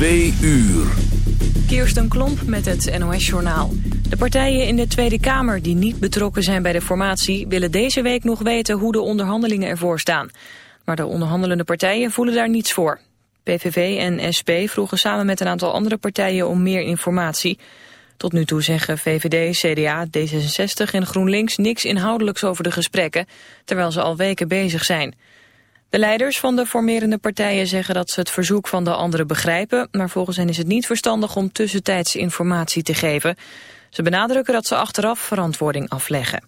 Twee uur. Kirsten Klomp met het NOS-journaal. De partijen in de Tweede Kamer die niet betrokken zijn bij de formatie... willen deze week nog weten hoe de onderhandelingen ervoor staan. Maar de onderhandelende partijen voelen daar niets voor. PVV en SP vroegen samen met een aantal andere partijen om meer informatie. Tot nu toe zeggen VVD, CDA, D66 en GroenLinks niks inhoudelijks over de gesprekken... terwijl ze al weken bezig zijn... De leiders van de formerende partijen zeggen dat ze het verzoek van de anderen begrijpen, maar volgens hen is het niet verstandig om tussentijds informatie te geven. Ze benadrukken dat ze achteraf verantwoording afleggen.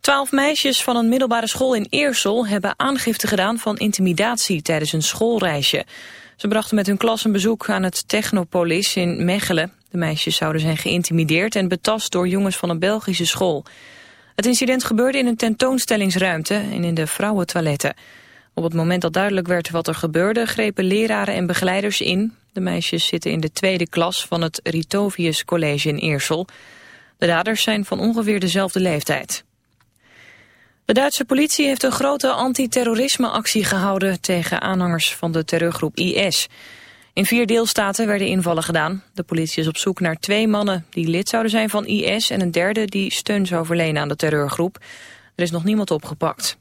Twaalf meisjes van een middelbare school in Eersel hebben aangifte gedaan van intimidatie tijdens een schoolreisje. Ze brachten met hun klas een bezoek aan het Technopolis in Mechelen. De meisjes zouden zijn geïntimideerd en betast door jongens van een Belgische school. Het incident gebeurde in een tentoonstellingsruimte en in de vrouwentoiletten. Op het moment dat duidelijk werd wat er gebeurde... grepen leraren en begeleiders in. De meisjes zitten in de tweede klas van het Ritovius College in Eersel. De daders zijn van ongeveer dezelfde leeftijd. De Duitse politie heeft een grote antiterrorismeactie gehouden... tegen aanhangers van de terreurgroep IS... In vier deelstaten werden invallen gedaan. De politie is op zoek naar twee mannen die lid zouden zijn van IS... en een derde die steun zou verlenen aan de terreurgroep. Er is nog niemand opgepakt.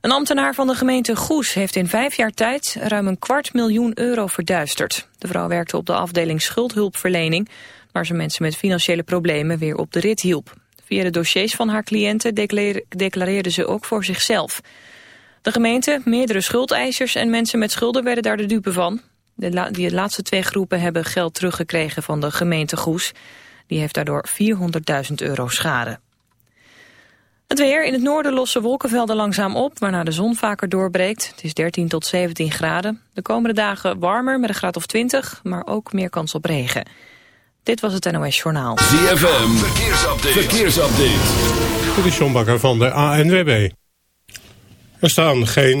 Een ambtenaar van de gemeente Goes heeft in vijf jaar tijd... ruim een kwart miljoen euro verduisterd. De vrouw werkte op de afdeling schuldhulpverlening... waar ze mensen met financiële problemen weer op de rit hielp. Via de dossiers van haar cliënten declareerde ze ook voor zichzelf... De gemeente, meerdere schuldeisers en mensen met schulden werden daar de dupe van. De die laatste twee groepen hebben geld teruggekregen van de gemeente Goes. Die heeft daardoor 400.000 euro schade. Het weer. In het noorden lossen wolkenvelden langzaam op, waarna de zon vaker doorbreekt. Het is 13 tot 17 graden. De komende dagen warmer met een graad of 20, maar ook meer kans op regen. Dit was het NOS Journaal. ZFM. Verkeersupdate. Verkeersupdate. Dit is John Bakker van de ANWB. Er staan geen...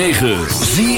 106.9.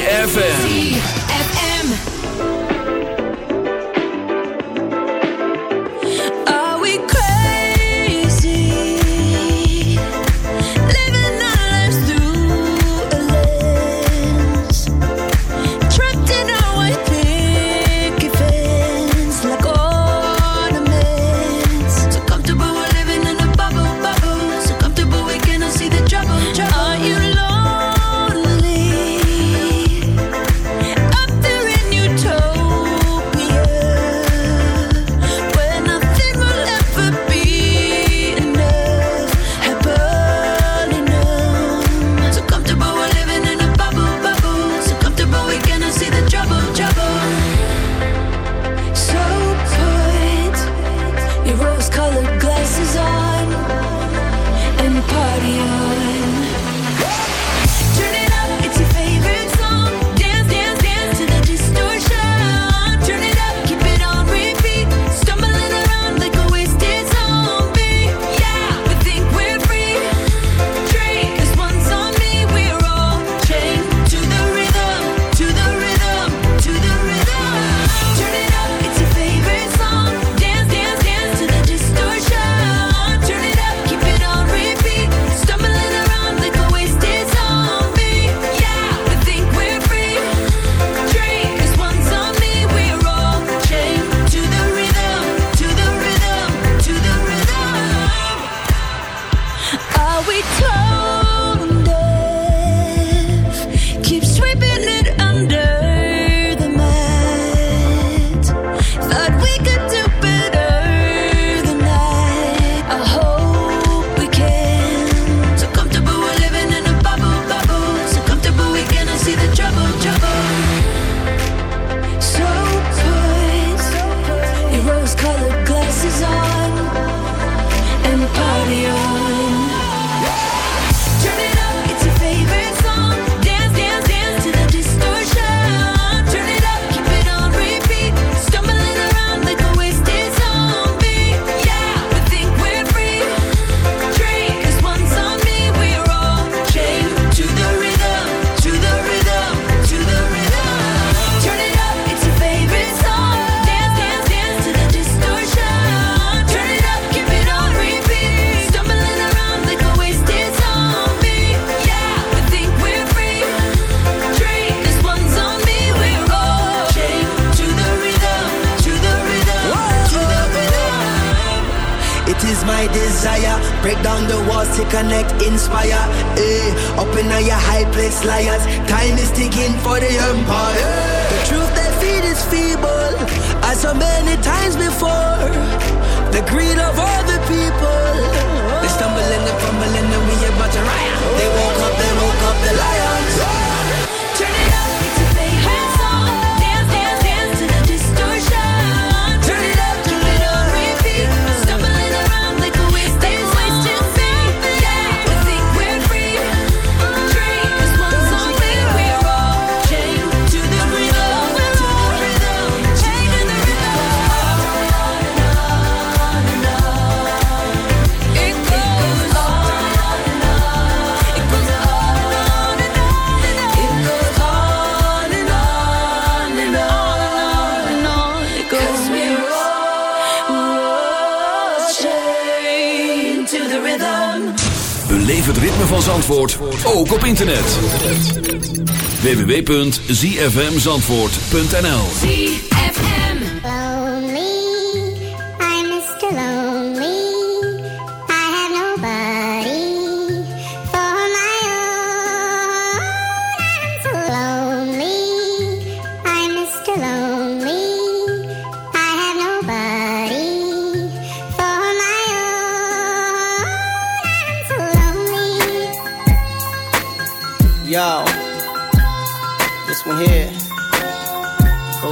www.zfmzandvoort.nl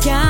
sky,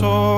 corazón.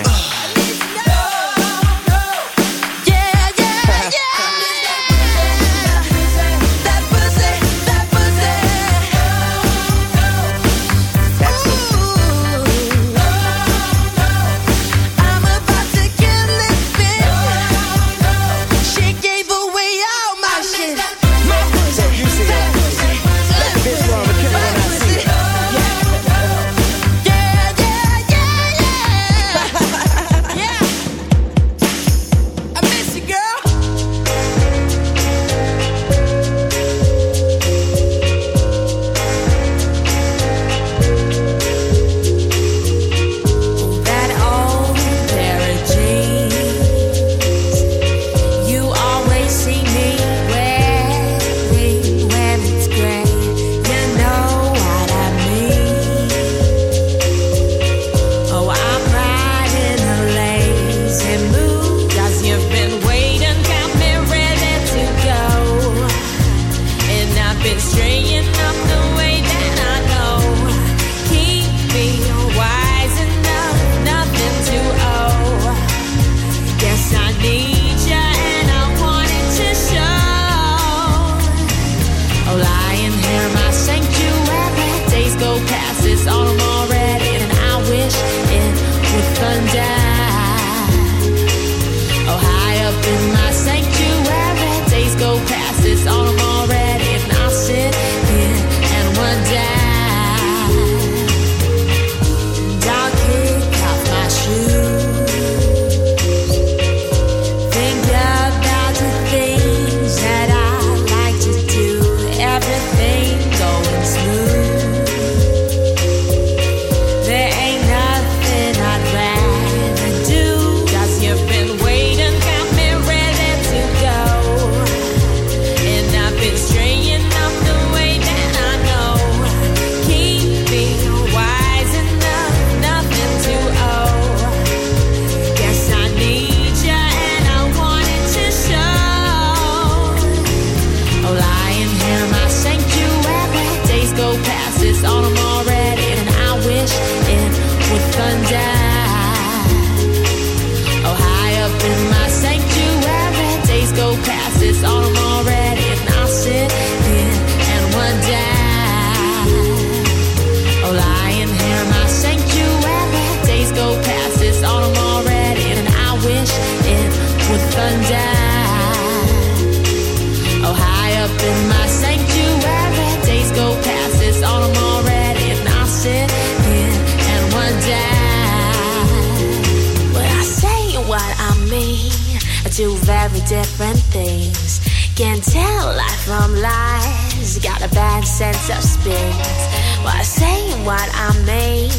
do very different things. Can tell life from lies. Got a bad sense of spins. While saying say what I mean,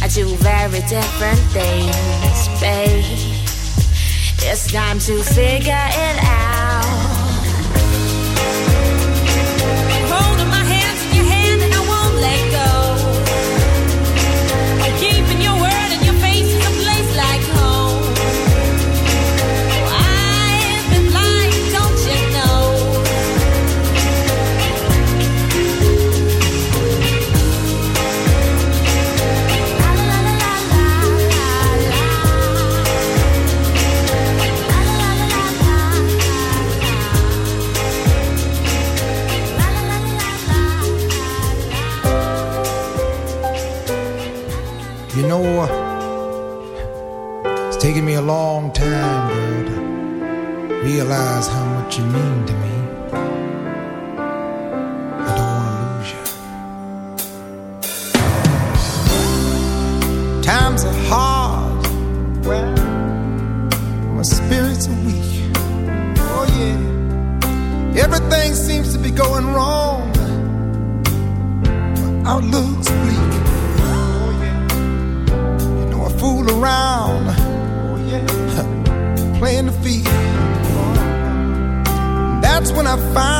I do very different things, babe. It's time to figure it out. realize how much you mean to me. I don't want to lose you. Times are hard. My spirits are weak. Oh, yeah. Everything seems to be going wrong. My outlook I find